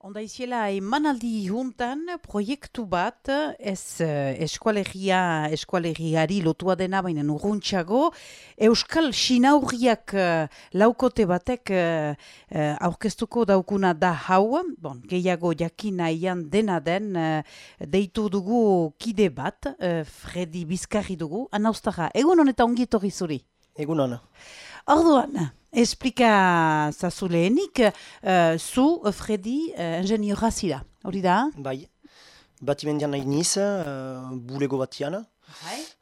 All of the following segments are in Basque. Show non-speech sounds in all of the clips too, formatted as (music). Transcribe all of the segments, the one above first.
Onda iziela emanaldi juntan proiektu bat ez eh, eskualegia, eskualegiari lotua dena baina urruntxago Euskal Sinaurriak eh, laukote batek eh, aurkeztuko daukuna da hau, bon, gehiago jakina ian dena den deitu dugu kide bat, Fredi Bizkarri dugu, anauztaja, egun honetan ongi etorri zuri? Egun hona. Orduan, esplika zazuleenik, uh, zu, Fredi, uh, ingeniora zira, hori da? Bai, batimendian nahi niz, uh, bulego batian,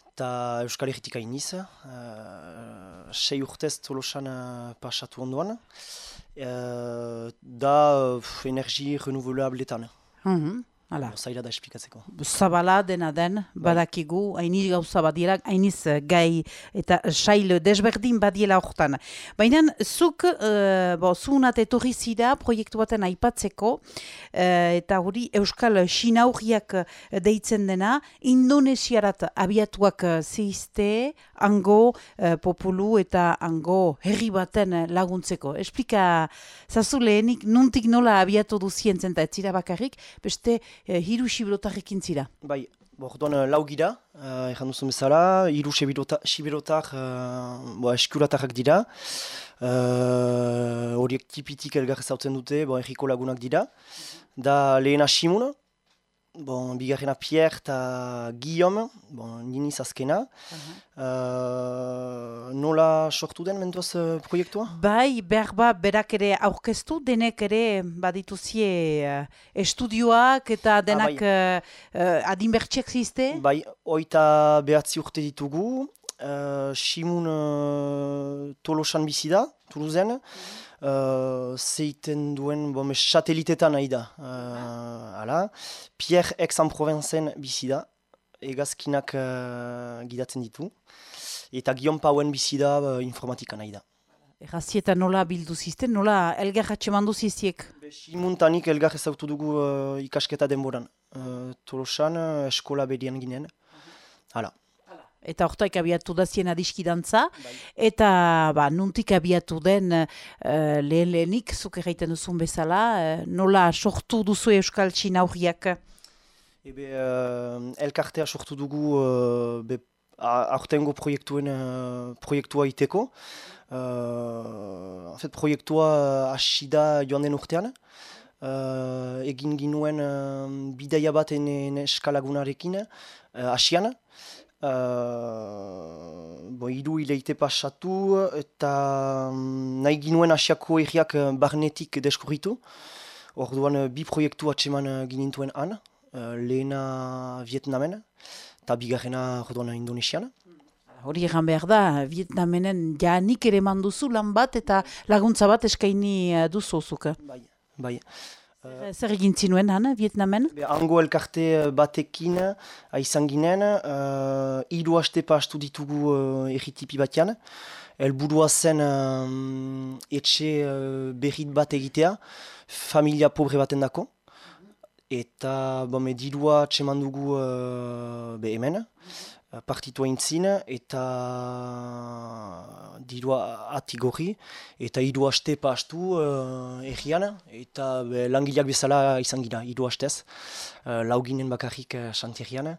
eta Euskal Herritik hain niz, uh, sei urtez tolosan uh, pasatu ondoan, uh, da uh, energi renouvelabletan. Mhm, Hala, Zaila da esplikatzeko. zabala dena den, badakigu, hainiz gauza badiela, hainiz gai eta sail desberdin badiela hortan. Baina, zuk, uh, bo, zuunat etorri zira proiektu baten aipatzeko, eh, eta hori Euskal Sinaurriak eh, deitzen dena, Indonesiarat abiatuak eh, zizte, hango eh, populu eta hango herri baten laguntzeko. Esplika, zazu lehenik, nuntik nola abiatu duzientzen eta ez bakarrik, beste eh, hiru sibirotarrekin zira. Bai, Orduan uh, lau gira, uh, erran duzun bezala, hiru sibirota- sibirotar uh, bo, eskuratarrak dira. Uh, horiek tipitik elgar dute, bo, erriko lagunak dira. Da lehena Simon, bon, bigarrena Pierre eta Guillaume, bon, niniz azkena. Uh, nola sortu den mentuaz uh, proiektua? Bai, berba berak ere aurkeztu, denek ere badituzie uh, estudioak eta denak uh, uh, adinbertsiak zizte. Bai, oita behatzi urte ditugu, uh, Simun uh, Tolosan bizi da, Toulousen, uh, zeiten duen, bom, satelitetan nahi da. Uh, ala. Pierre Aix-en-Provencen bizi da, egazkinak uh, gidatzen ditu. Eta Guillaume Pauen bizi da, uh, informatika nahi da. Errazi eta nola bildu zizten, nola elgar hatxemandu ziztiek. Be, Simun tanik elgar ezautu dugu uh, ikasketa denboran. Uh, Tolosan uh, eskola bedian ginen. Hala. Eta hortaik abiatu da zien adiskidantza, Bai. eta ba, nuntik abiatu den uh, lehen lehenik, zuk erraiten duzun bezala, uh, nola sortu duzu Euskal Txinaurriak. Ebe, uh, elkartea sortu dugu uh, be, aurtengo proiektuen uh, proiektua iteko. Uh, en fait, proiektua hasi da joan den urtean. Uh, egin ginuen uh, bidaia bat ene eskalagunarekin uh, hasian. Uh, bo, hiru hileite pasatu eta um, nahi ginuen hasiako erriak uh, barnetik deskurritu. Orduan uh, bi proiektu atseman uh, ginintuen han, uh, lehena Vietnamen, eta bigarrena orduan Indonesian. Hori egan behar da, Vietnamenen janik ere manduzu lan bat eta laguntza bat eskaini eh, duzu zuk. Bai, bai. Uh, Zer egin zinuen han, Vietnamen? Be, hango elkarte batekin uh, izan ginen, uh, hiru haste pastu ditugu uh, erritipi batean. Elburua zen um, etxe uh, berrit bat egitea, familia pobre baten dako. Eta bome, dirua txeman dugu uh, hemen, uh, partitua intzin, eta dirua atigorri, eta hiru haste pastu uh, errian, eta be, langileak bezala izan gira, hiru hastez. Uh, lauginen bakarrik uh, xanterian.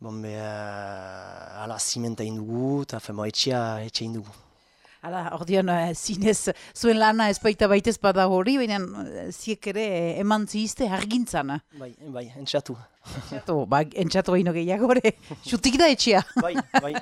Bon, be, uh, ala, zimenta indugu, eta femo, etxea, etxe indugu. Hala, ordean, uh, zinez, zuen lana ez baita baitez bada hori, baina uh, ziek ere eh, eman zizte hargintzan. Bai, bai, entxatu. Entxatu, ba, entxatu baino gehiago ere, (laughs) xutik da etxea. bai, bai.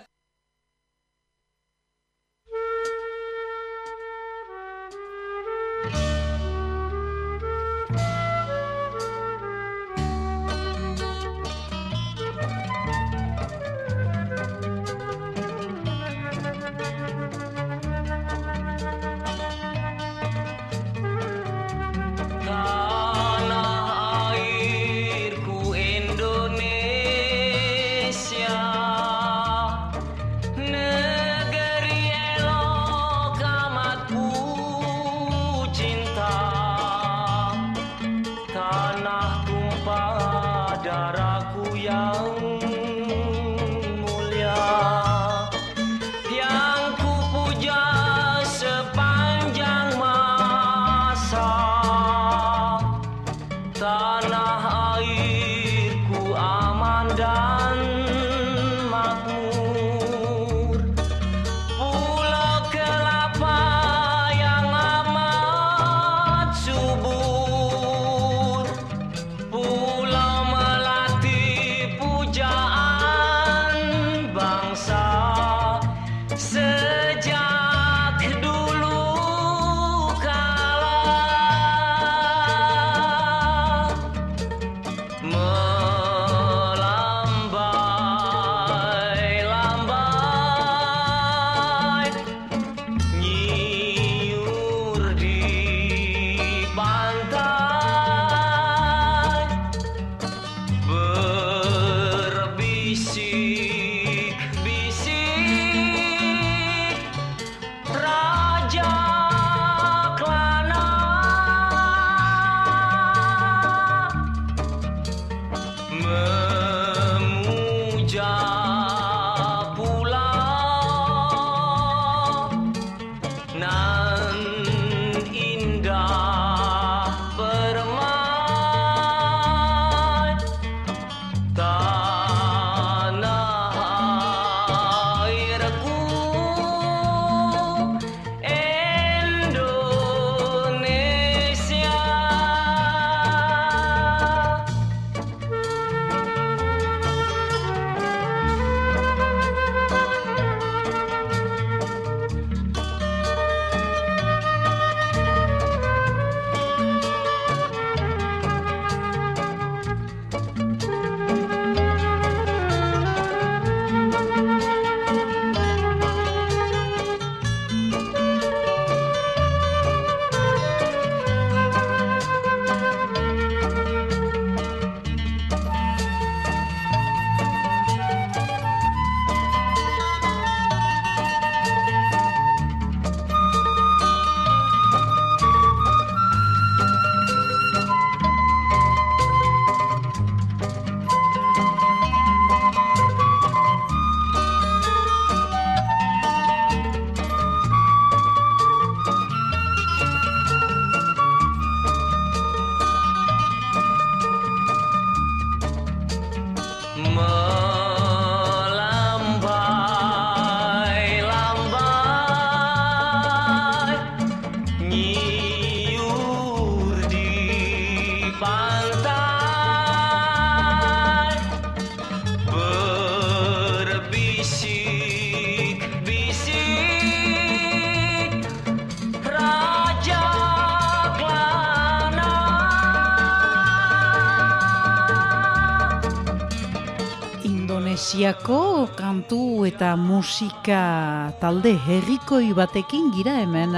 Kantu eta musika talde herrikoi batekin gira hemen.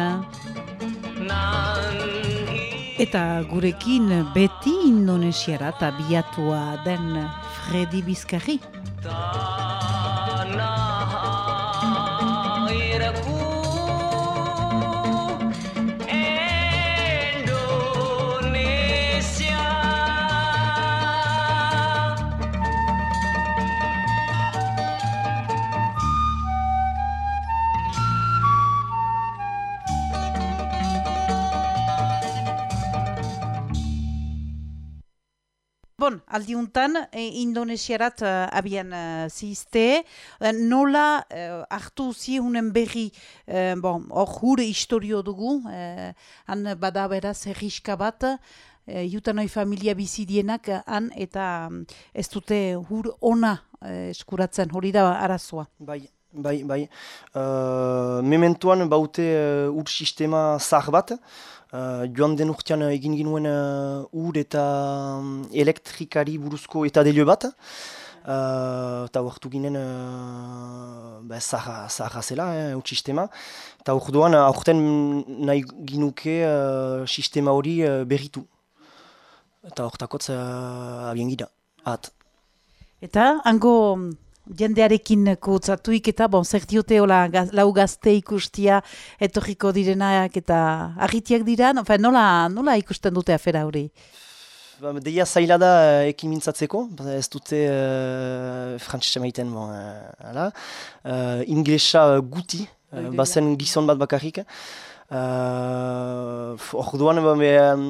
Eta gurekin beti indonesiara eta biatua den Freddy Bizkarri. Bon, aldiuntan, e, indonesiarat uh, abian uh, zizte, Eh, nola eh, hartu ziehunen berri, eh, bon, hor hure historio dugu, eh, han bada beraz herriska bat, eh, jutanoi familia bizidienak eh, han, eta mm, ez dute hur ona eh, eskuratzen, hori da arazoa. Bai, bai, bai. Uh, mementuan baute uh, ur sistema zahar bat. Uh, joan den urtean egin ginuen uh, ur eta um, elektrikari buruzko eta delio bat. Uh, eta hartu ginen uh, ba, zaharra zaharra zela, eh, ur sistema. Eta orduan, aurten nahi ginuke uh, sistema hori uh, berritu. Eta hortakotz uh, abien gira. At. Eta, hango jendearekin kutzatuik eta, bon, zer diote hola, gaz, lau gazte ikustia etorriko direnak eta argitiak dira, enfin, nola, nola ikusten dute afera hori? Ba, deia zaila da eh, ekimintzatzeko, ba, ez dute uh, frantzese maiten, bon, uh, ala. Uh, inglesa guti, uh, bazen gizon bat bakarrik. Uh, orduan, ba, be, um,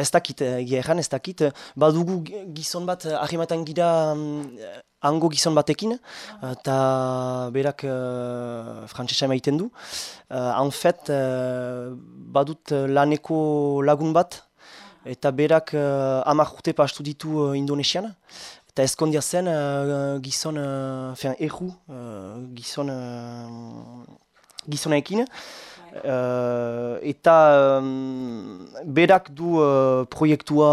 ez dakit, eh, egia erran ez dakit. eh, Badugu gi- gizon bat, eh, harrematan gira mm, eh, hango gizon batekin, eta berak uh, frantsesa emaiten du. Uh, en fet, eh, badut eh, laneko lagun bat, eta berak uh, amak urte pastu ditu uh, Indonesian. Eta ezkondia zen uh, gizon, uh, fean, erru, uh, gizon, uh, gizonekin. Uh, eta um, berak du uh, proiektua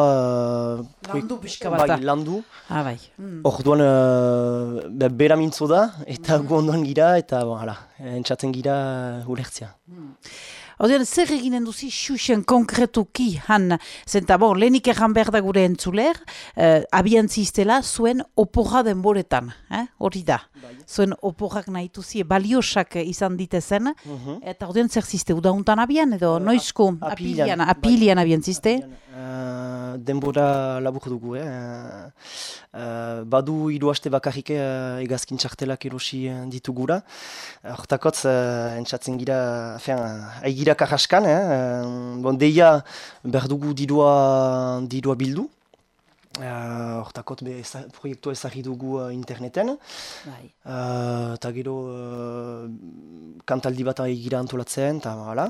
uh, Landu pixka bat da. bai, landu. Ah, bai. Mm. Orduan uh, be, bera mintzo da eta gu ondoan gira eta bon, hala, entzaten gira ulertzea. Odean, zer eginen duzi xuxen konkretuki han, zenta bon, lehenik erran behar da gure entzuler, eh, abiantzi iztela zuen oporra denboretan, eh? hori da. Zuen oporrak nahi duzi, baliosak izan ditezen, Mhm. eta odean zer ziste, udauntan abian edo noizko, apilian, apilian, apilian abian ziste? Uh, denbora labur dugu, eh? Uh, badu hiru aste bakarrik uh, egazkin txartelak erosi eh, ditugura. Hortakotz, uh, entzatzen gira, fean, aigira karraskan, eh? Uh, bon, deia behar dugu dirua, dirua bildu. Uh, Hortakot, be, eza, proiektua ezagri dugu uh, interneten. Bai. Uh, eta gero uh, kantaldi bat aigira antolatzen, eta hala.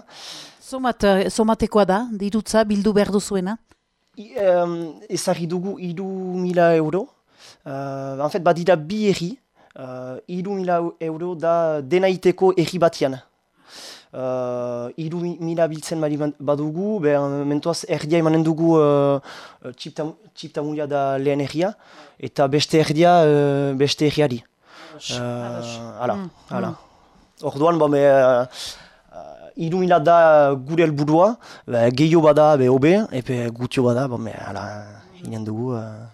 Somat, eh, somatekoa da, dirutza, bildu behar duzuena? I- Um, ezagri dugu iru mila euro. Uh, en fait, badira bi erri. Uh, iru mila euro da denaiteko erri batian. Uh, iru mi- mila biltzen bari badugu, be, mentuaz erdia emanen dugu uh, txipta, txipta da lehen erria, eta beste erdia uh, beste erriari. Uh, hala, Mm, hala. Orduan, bon, be, uh, uh, iru mila da gure helburua, gehiago bada be hobe, epe gutio bada, bon, be, hala, inen dugu, uh,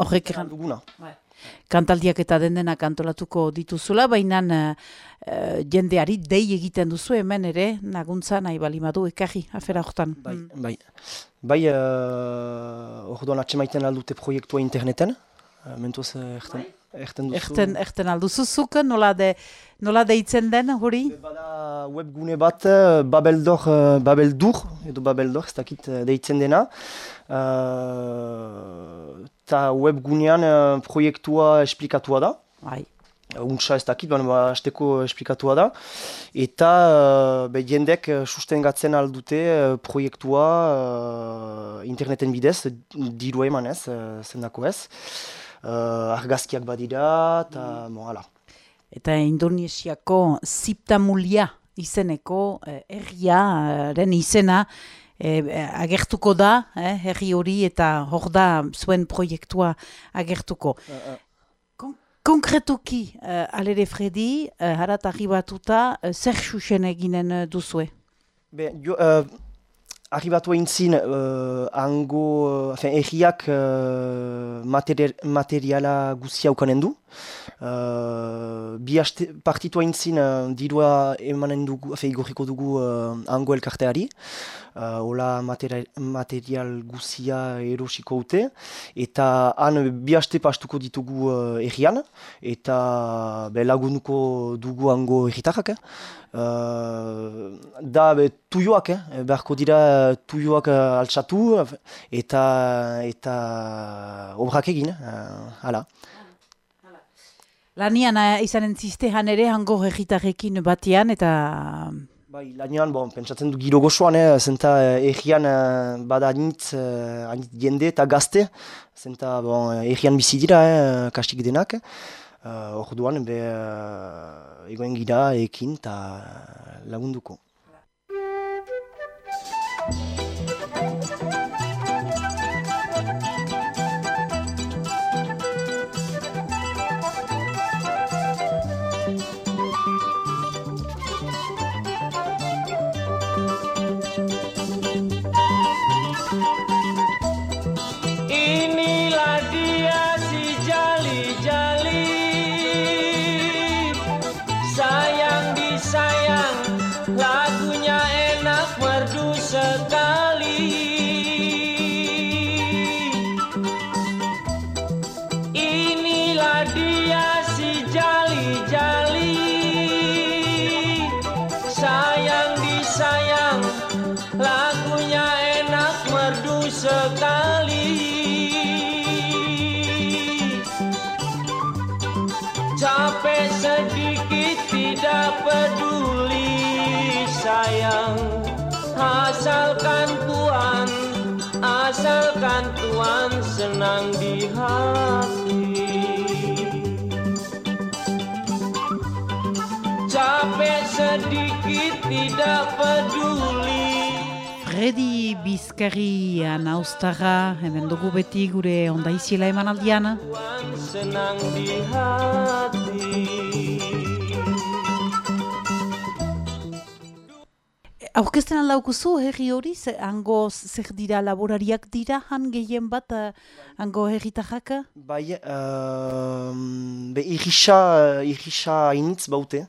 Horrek eran duguna. Kantaldiak eta dendenak antolatuko dituzula, baina eh, jendeari dei egiten duzu hemen ere, naguntza nahi balimadu ekarri, afera hortan. Bai, Mm. bai. Bai, uh, orduan atxemaiten aldute proiektua interneten, uh, mentuaz uh, erten, erten duzu. Erten, erten alduzuzuk, nola, de, nola deitzen den hori? Bada webgune bat, Babeldor, uh, Babeldur, edo Babeldor, ez dakit uh, deitzen dena. Uh, ta webgunean proiektua esplikatua da. Bai. Untsa ez dakit, baina ba, hasteko esplikatua da. Eta uh, be, jendek sustengatzen aldute uh, proiektua uh, interneten bidez, diru emanez, uh, zendako ez. Uh, argazkiak badira, eta bon, hala. Eta Indonesiako ziptamulia izeneko herriaren izena eh, agertuko da, eh, herri hori eta hor da zuen proiektua agertuko. Kon konkretuki, eh, alere Fredi, eh, harat arribatuta, eh, zer xuxen eginen eh, duzue? Be, jo, uh, arribatu egin zin, uh, hango, uh, enfin, erriak uh, material, materiala guzia ukanen du. Uh, bi haste partitu egin zin, uh, dirua emanen dugu, enfin, igorriko dugu uh, hango elkarteari. Uh, hola material, material guzia erosiko ute. Eta han bi haste pastuko ditugu uh, errian. Eta be, lagunuko dugu hango erritarrak. Eh? Uh, da be, tuioak, eh? beharko dira tuioak uh, altxatu eta eta obrak egin, uh, hala. Lanian eh, izanen ziztehan ere hango herritarrekin batean eta Bai, lanean, bon, pentsatzen du giro gozoan, eh? zenta eh, egian eh, bada anitz, eh, anitz jende eta gazte, zenta bon, eh, egian bizi dira, eh, kastik denak. Uh, orduan, be, uh, egoen gira ekin eta lagunduko. sayang Lagunya enak merdu sekali. Capek sedikit tidak peduli sayang. Asalkan Tuhan, asalkan Tuhan senang di hati. Capek sedikit tidak peduli Fredi Bizkarri naustara, hemen dugu beti gure ondaiziela eman aldian. Tuhan senang di hati Aurkezten aldaukuzu herri hori, ze, hango zer dira laborariak dira, han gehien bat, eh, hango herritarrak? Bai, um, be irrisa, irrisa hainitz baute,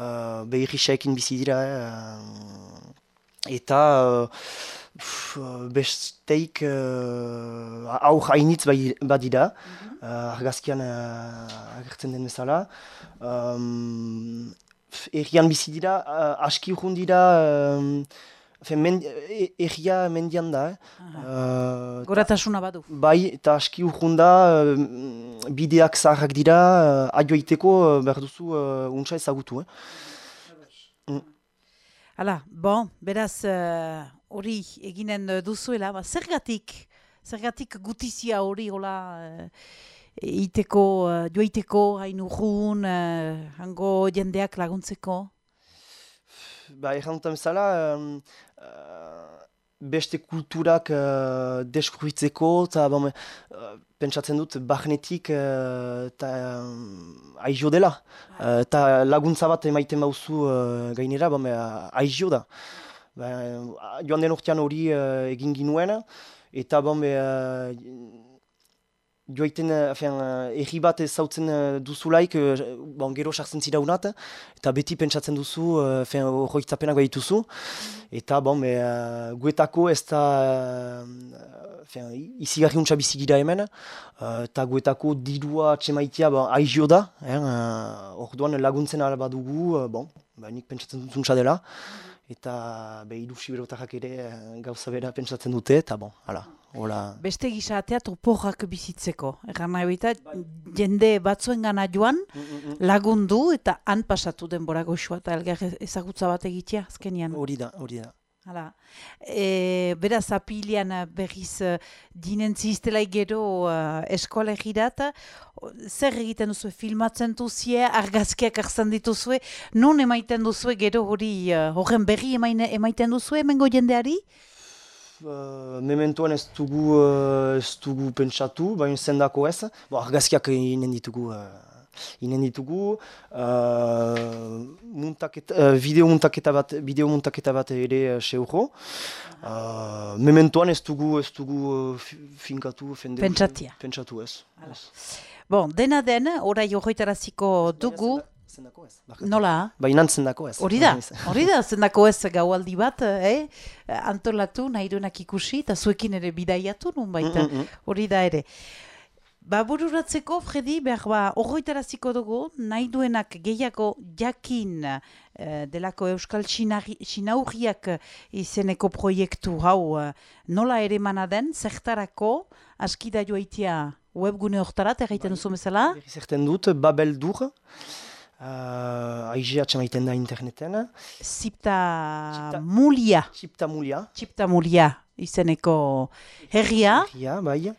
uh, be irrisaekin bizi dira, eh, eta uh, pff, besteik uh, aur hainitz badira, uh, argazkian uh, agertzen den bezala. Um, Errian bizi dira, uh, aski urrun dira, um, Fe, men, e- erria mendian da, eh? Uh, Goratasuna badu. Bai, eta aski urrunda, uh, bideak zaharrak dira, uh, aio egiteko uh, behar duzu uh, untsa ezagutu. Eh? Hala, bon, beraz, eh, hori eginen eh, duzuela, ba, zergatik, zergatik gutizia hori, hola, uh, iteko, uh, joiteko, hain urrun, eh, hango jendeak laguntzeko. Ba, errandutan bezala, um, uh, beste kulturak uh, deskubritzeko, eta bon, uh, pentsatzen dut, barnetik eta um, aizio dela. Uh, Eta laguntza bat emaiten bauzu uh, gainera, bon, uh, aizio da. Ba, uh, joan den urtean hori uh, egin ginuen, eta be, uh, joaiten, afen, uh, erri bat ezautzen uh, duzulaik, bon, gero sartzen zira unat, eta beti pentsatzen duzu, afen, horroitzapenak behituzu, eta bon, be, guetako ez da, afen, izigarri untsa bizi hemen, eta guetako dirua txemaitia bon, aizio da, eh, orduan laguntzen ala badugu, bon, ba, nik pentsatzen dut untsa dela, eta be, ilusi berotarrak ere gauza bera pentsatzen dute, eta bon, hala, hola. Beste gizatea toporrak bizitzeko. Erran nahi baita, jende batzuen gana joan, lagundu eta han pasatu denbora goxua eta elgar ezagutza bat egitea, azkenian. Hori da, hori da. Hala. E, beraz, apilian eh, berriz uh, dinentzi iztelai gero uh, eskola zer egiten duzue, filmatzen duzie, argazkiak hartzen dituzue, non emaiten duzue gero hori, uh, horren berri emaine, emaiten duzue emengo jendeari? Uh, mementoan ez dugu, uh, ez dugu pentsatu, baina zendako ez. Bo, argazkiak inen ditugu, uh, inen ditugu. Uh, muntaketa, uh, bideo muntaketa bat, bideo muntaketa bat ere uh, seuro. Uh, mementoan ez dugu, ez dugu uh, fi- finkatu, fende, Pentsatia. Pentsatu ez. Bon, dena den, orai horretaraziko dugu, Zendako ez. barkatu. nola? Baina zendako ez. Hori da, hori da, zendako ez gaualdi bat, eh? antolatu nahi duenak ikusi, eta zuekin ere bidaiatu nun baita, Mm, mm, hori da ere. Ba, bururatzeko, Fredi, behar ba, horroitaraziko dugu, nahi duenak gehiago jakin eh, delako Euskal Sinaurriak izeneko proiektu hau eh, nola ere den, zertarako, askida joaitia webgune hortarat, erraiten duzu bezala, Berriz erten dut, Babel Dur. Uh, Aizea txamaiten da interneten. zipta Zipta- mulia. Txipta mulia. Txipta mulia izeneko herria, Herria, bai.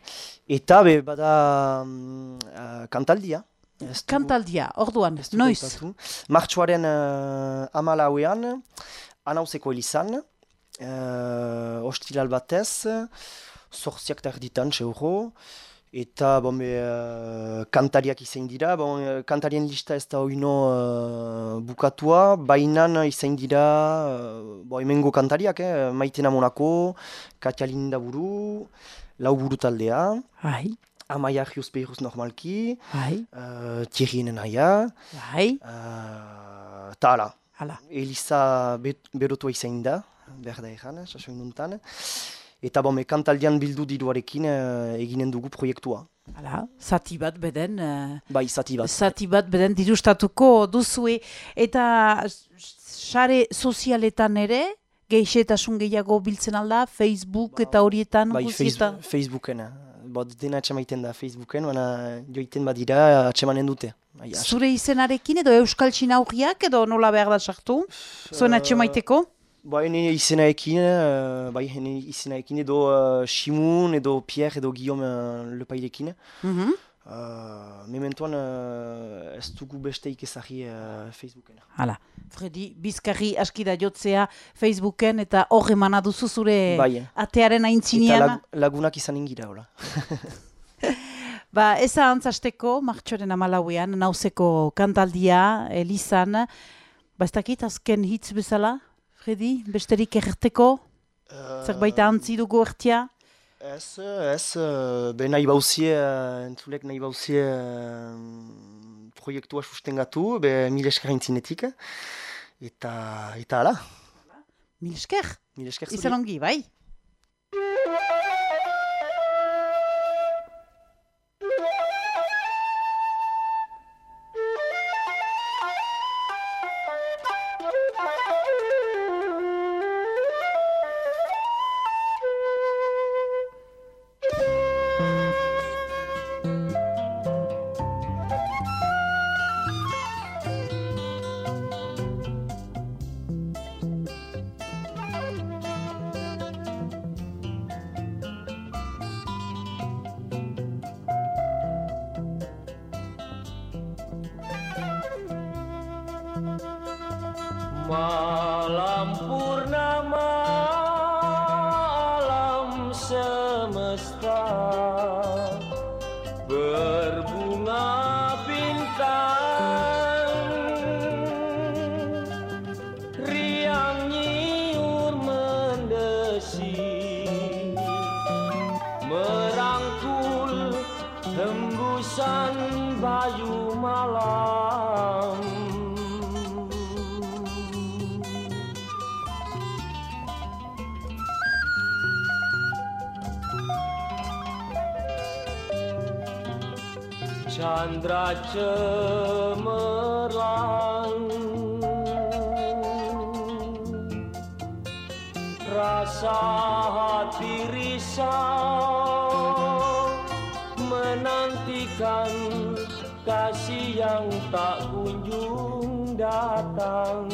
Eta be, bada mm, uh, kantaldia. Dugu- kantaldia, orduan, dugu noiz. aipatu. Martxoaren uh, amalauean, anauzeko elizan, uh, ostilal batez, sortziak tarditan, seuro, eta bon, be, uh, kantariak izan dira, bon, uh, kantarien lista ez da oino uh, bukatua, bainan izan dira, uh, bo, hemengo kantariak, eh, maitena monako, Katia Lindaburu, lau buru taldea, Bai, Amaia Rios Beiruz normalki, bai, uh, Thierrien aia, bai, uh, eta hala. Eliza berotua izan da, behar da egan, sasoin nuntan. Eta bome, kantaldian bildu diruarekin uh, eginen dugu proiektua. Hala, zati bat beden, eh, Bai, zati bat. zati bat beden dirustatuko duzue, eta sare sozialetan ere, geixetasun gehiago biltzen alda, Facebook eta horietan Bai, guztietan. Facebook, Facebooken. Bo, dena atxemaiten da Facebooken, baina joiten badira atxemanen dute. Bai, Zure izenarekin edo Euskal Txinaurriak edo nola behar da sartu? Zuen Eh, atxemaiteko? Bai, hene izenaekin, uh, bai, hene izenaekin edo uh, Simun, edo Pierre, edo Guillaume uh, lepairekin. Mhm. Uh, mementoan uh, ez dugu besteik ezagri uh, Facebooken. Hala, Fredi, bizkarri aski da jotzea Facebooken eta hor emana duzu zure Bai. atearen Eta aintzinean. lag, lagunak izan ingira, hola. (laughs) Ba, ez antzasteko, martxoren amalauean, nauzeko kantaldia, Elizan. Ba, ez dakit, azken hitz bezala, Fredi, besterik erteko, zerbait antzi dugu ertia. Ez, ez, uh, be nahi bauzie, uh, entzulek nahi bauzie uh, proiektua sustengatu, be mil esker intzinetik. Eta, eta ala, Mil esker, mil esker zuri. izan ongi, bai? lampu Cemerlang Rasa hati risau Menantikan kasih yang tak kunjung datang.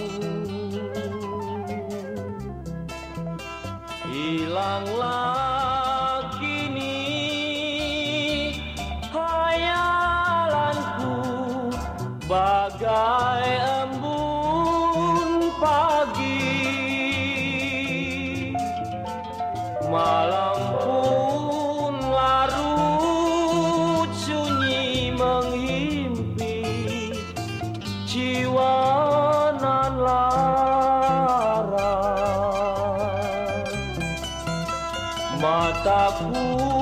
Hilanglah Mata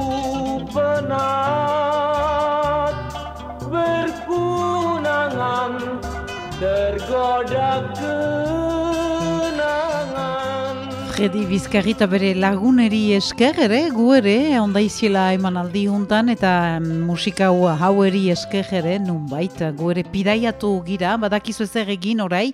Fredi Bizkarri eta bere laguneri esker ere, gu ere, ondaiziela eman aldi juntan, eta mm, musika hau haueri esker ere, nunbait, gu ere pidaiatu gira, badakizu ezer egin orai,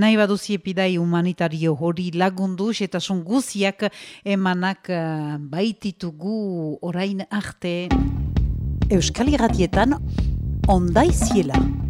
nahi baduzie pidai humanitario hori lagundu, eta son guziak emanak eh, baititugu orain arte. Euskal Iratietan ondaiziela.